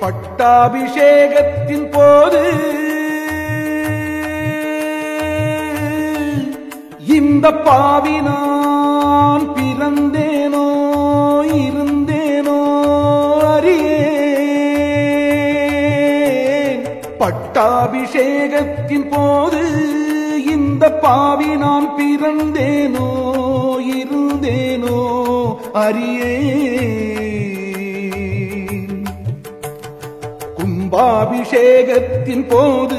பட்டாபிஷேகத்தின் போது இந்த பாவி நான் பிறந்தேனோ இருந்தேனோ அறியேன். பட்டாபிஷேகத்தின் போது இந்த பாவி நான் பிறந்தேனோ இருந்தேனோ அறியேன். கும்பாபிஷேகத்தின் போது